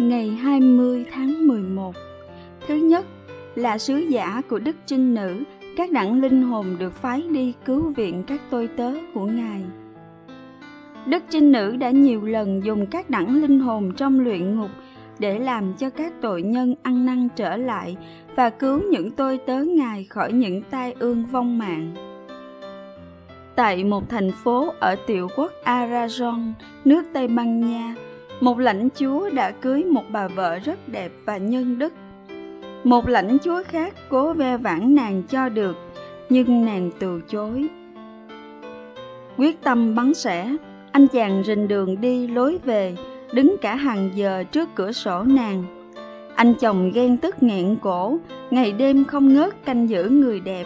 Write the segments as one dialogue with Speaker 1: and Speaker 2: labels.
Speaker 1: ngày 20 tháng 11. Thứ nhất là sứ giả của Đức Trinh Nữ, các đẳng linh hồn được phái đi cứu viện các tôi tớ của Ngài. Đức Trinh Nữ đã nhiều lần dùng các đẳng linh hồn trong luyện ngục để làm cho các tội nhân ăn năn trở lại và cứu những tôi tớ Ngài khỏi những tai ương vong mạng. Tại một thành phố ở tiểu quốc Aragon, nước Tây Ban Nha, một lãnh chúa đã cưới một bà vợ rất đẹp và nhân đức. Một lãnh chúa khác cố ve vãn nàng cho được, nhưng nàng từ chối. Quyết tâm bắn sẻ, anh chàng rình đường đi lối về, đứng cả hàng giờ trước cửa sổ nàng. Anh chồng ghen tức nghẹn cổ, ngày đêm không ngớt canh giữ người đẹp.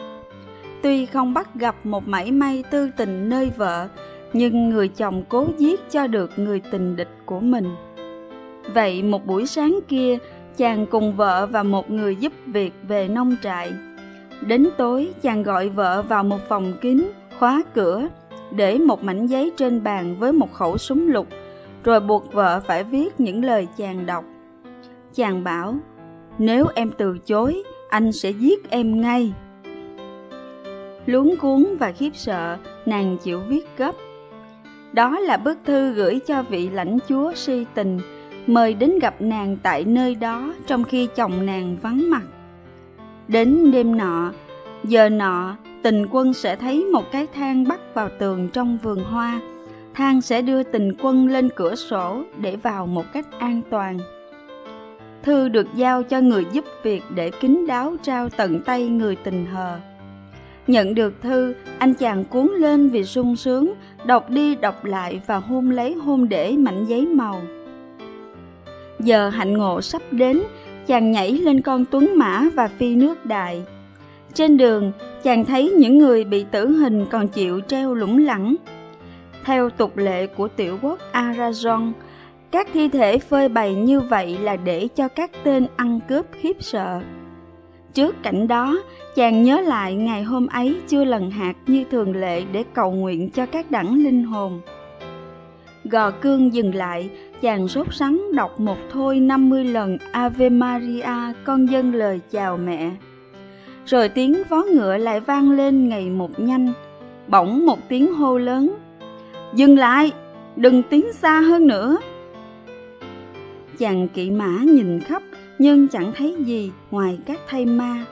Speaker 1: Tuy không bắt gặp một mảy may tư tình nơi vợ, nhưng người chồng cố giết cho được người tình địch của mình. Vậy một buổi sáng kia, chàng cùng vợ và một người giúp việc về nông trại. Đến tối, chàng gọi vợ vào một phòng kín, khóa cửa, để một mảnh giấy trên bàn với một khẩu súng lục, rồi buộc vợ phải viết những lời chàng đọc. Chàng bảo, nếu em từ chối, anh sẽ giết em ngay. Luống cuốn và khiếp sợ, nàng chịu viết gấp. Đó là bức thư gửi cho vị lãnh chúa si tình, mời đến gặp nàng tại nơi đó trong khi chồng nàng vắng mặt. Đến đêm nọ, giờ nọ, tình quân sẽ thấy một cái thang bắt vào tường trong vườn hoa. Thang sẽ đưa tình quân lên cửa sổ để vào một cách an toàn. Thư được giao cho người giúp việc để kín đáo trao tận tay người tình hờ. Nhận được thư, anh chàng cuốn lên vì sung sướng, đọc đi đọc lại và hôn lấy hôn để mảnh giấy màu. Giờ hạnh ngộ sắp đến, chàng nhảy lên con tuấn mã và phi nước đại. Trên đường, chàng thấy những người bị tử hình còn chịu treo lủng lẳng. Theo tục lệ của tiểu quốc Aragon, các thi thể phơi bày như vậy là để cho các tên ăn cướp khiếp sợ. Trước cảnh đó, chàng nhớ lại ngày hôm ấy chưa lần hạt như thường lệ để cầu nguyện cho các đẳng linh hồn. Gò cương dừng lại, chàng sốt sắng đọc một thôi 50 lần Ave Maria con dân lời chào mẹ. Rồi tiếng vó ngựa lại vang lên ngày một nhanh, bỗng một tiếng hô lớn. Dừng lại, đừng tiến xa hơn nữa. Chàng kỵ mã nhìn khắp nhưng chẳng thấy gì ngoài các thây ma.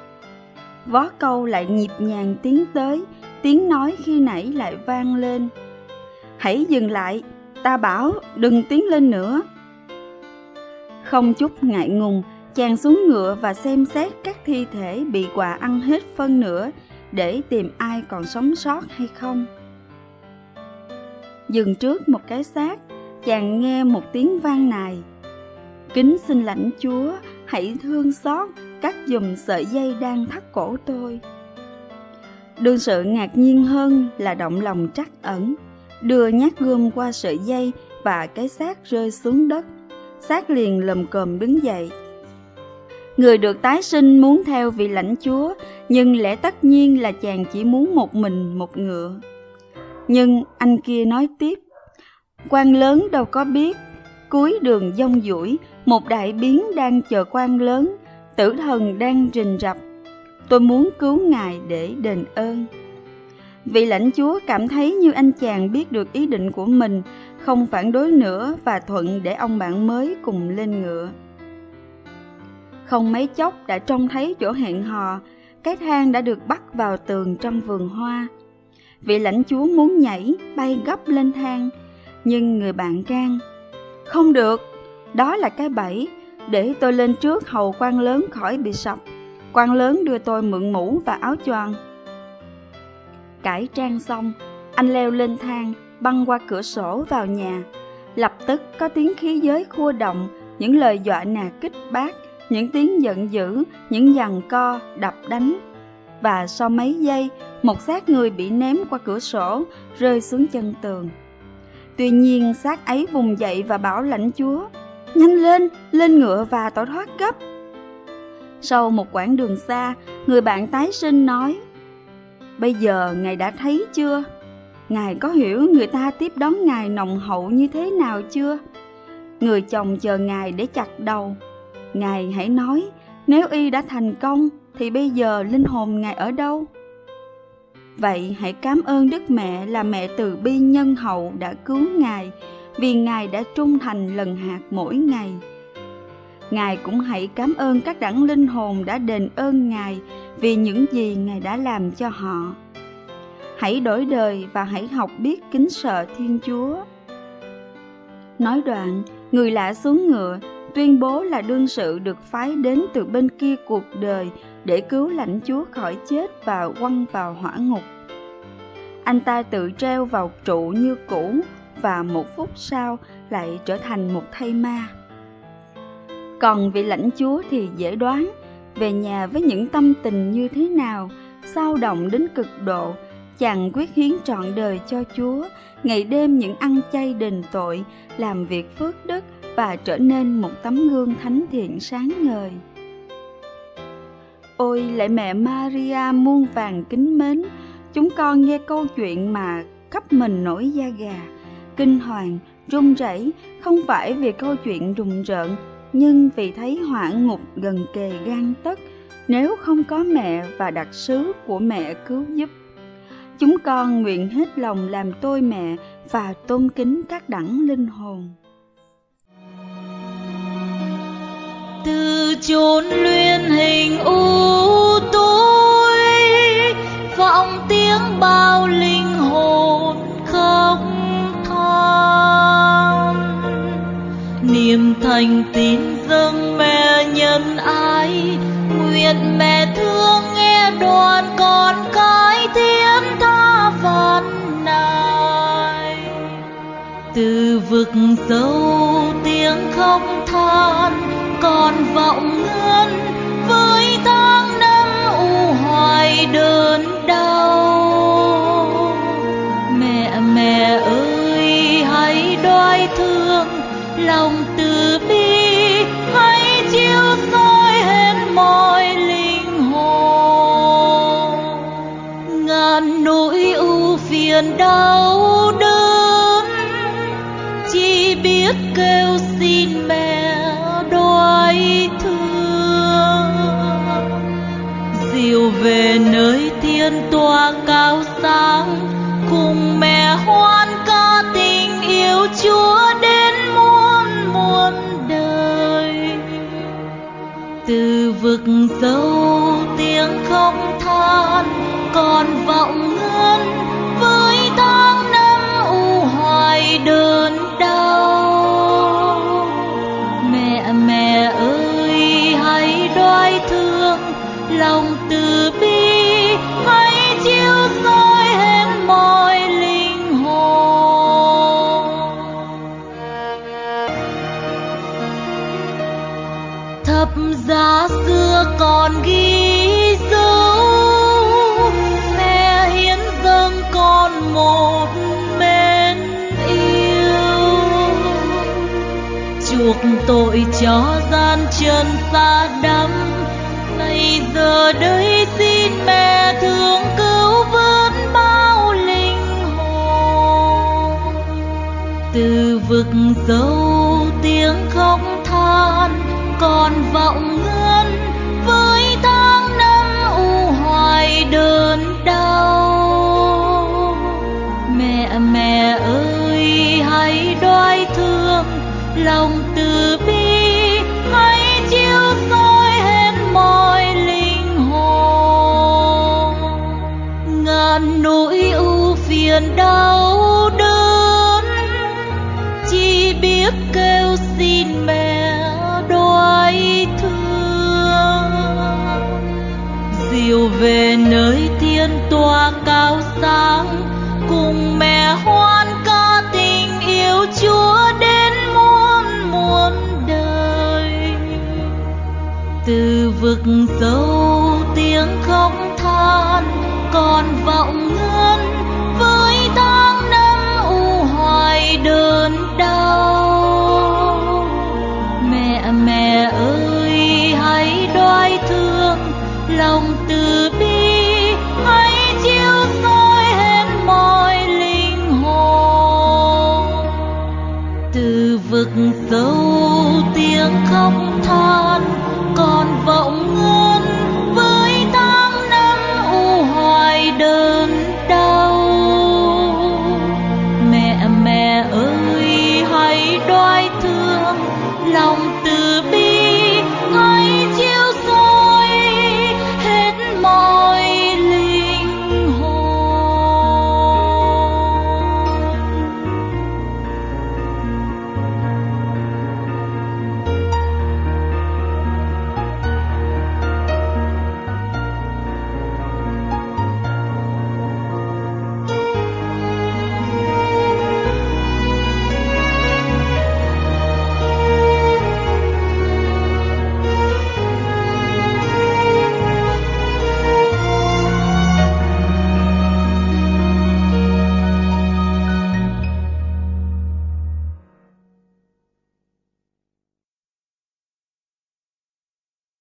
Speaker 1: Vó câu lại nhịp nhàng tiến tới, tiếng nói khi nãy lại vang lên. Hãy dừng lại, ta bảo đừng tiến lên nữa. Không chút ngại ngùng, chàng xuống ngựa và xem xét các thi thể bị quà ăn hết phân nữa để tìm ai còn sống sót hay không. Dừng trước một cái xác, chàng nghe một tiếng vang nài. Kính xin lãnh chúa, hãy thương xót, cắt dùm sợi dây đang thắt cổ tôi. Đương sự ngạc nhiên hơn là động lòng trắc ẩn, đưa nhát gươm qua sợi dây và cái xác rơi xuống đất. Xác liền lầm cồm đứng dậy. Người được tái sinh muốn theo vị lãnh chúa, nhưng lẽ tất nhiên là chàng chỉ muốn một mình một ngựa. Nhưng anh kia nói tiếp, quan lớn đâu có biết, cuối đường dông duỗi một đại biến đang chờ quan lớn, tử thần đang rình rập. Tôi muốn cứu ngài để đền ơn. Vị lãnh chúa cảm thấy như anh chàng biết được ý định của mình, không phản đối nữa và thuận để ông bạn mới cùng lên ngựa. Không mấy chốc đã trông thấy chỗ hẹn hò, cái thang đã được bắt vào tường trong vườn hoa. Vị lãnh chúa muốn nhảy, bay gấp lên thang, nhưng người bạn can. Không được, đó là cái bẫy, để tôi lên trước hầu quan lớn khỏi bị sập. Quan lớn đưa tôi mượn mũ và áo choàng. Cải trang xong, anh leo lên thang, băng qua cửa sổ vào nhà. Lập tức có tiếng khí giới khua động, những lời dọa nạt kích bác, những tiếng giận dữ, những giằng co, đập đánh. Và sau mấy giây, một xác người bị ném qua cửa sổ, rơi xuống chân tường. Tuy nhiên xác ấy vùng dậy và bảo lãnh chúa Nhanh lên, lên ngựa và tỏ thoát gấp. Sau một quãng đường xa, người bạn tái sinh nói, Bây giờ ngài đã thấy chưa? Ngài có hiểu người ta tiếp đón ngài nồng hậu như thế nào chưa? người chồng chờ ngài để chặt đầu ngài hãy nói nếu y đã thành công thì bây giờ linh hồn ngài ở đâu vậy hãy cảm ơn đức mẹ là mẹ từ bi nhân hậu đã cứu ngài, vì ngài đã trung thành lần hạt mỗi ngày. Ngài cũng hãy cảm ơn các đẳng linh hồn đã đền ơn ngài vì những gì ngài đã làm cho họ. Hãy đổi đời và hãy học biết kính sợ thiên chúa. Nói đoạn, người lạ xuống ngựa, tuyên bố là đương sự được phái đến từ bên kia cuộc đời để cứu lãnh chúa khỏi chết và quăng vào hỏa ngục. Anh ta tự treo vào trụ như cũ và một phút sau lại trở thành một thây ma. Còn vị lãnh chúa thì dễ đoán về nhà với những tâm tình như thế nào, sao động đến cực độ, chàng quyết hiến trọn đời cho chúa, ngày đêm những ăn chay đền tội, làm việc phước đức và trở nên một tấm gương thánh thiện sáng ngời ôi lạy mẹ maria muôn vàng kính mến. Chúng con nghe câu chuyện mà khắp mình nổi da gà. Kinh hoàng, run rẩy, không phải vì câu chuyện rùng rợn, nhưng vì thấy hỏa ngục gần kề gan tất, nếu không có mẹ và đặc sứ của mẹ cứu giúp. Chúng con nguyện hết lòng làm tôi mẹ và tôn kính các đẳng linh hồn.
Speaker 2: Từ chốn luyện hình u thành tín dâng mẹ nhân ái. Nguyện mẹ thương nghe đoàn con cái thiên tha van này từ vực sâu tiếng khóc than, còn vọng ngân đau đớn. Chỉ biết kêu xin mẹ đoái thương. Dìu về nơi thiên tòa cao sáng cùng mẹ hoan ca tình yêu chúa đến muôn muôn đời. Từ vực sâu, tiếng khóc than, còn thập giá xưa còn ghi dấu. Mẹ hiến dâng con một mến yêu. Chuộc tội cho gian trần xa đắm lòng từ bi, hãy chiếu soi hết mọi linh hồn. Ngàn nỗi ưu phiền đau dâu tiếng khóc than còn vọng ngân với tháng năm u hoài đớn đau. Mẹ mẹ ơi, hãy đoái thương lòng từ bi, hãy chiếu soi hết mọi linh hồn. Từ vực sâu tiếng khóc than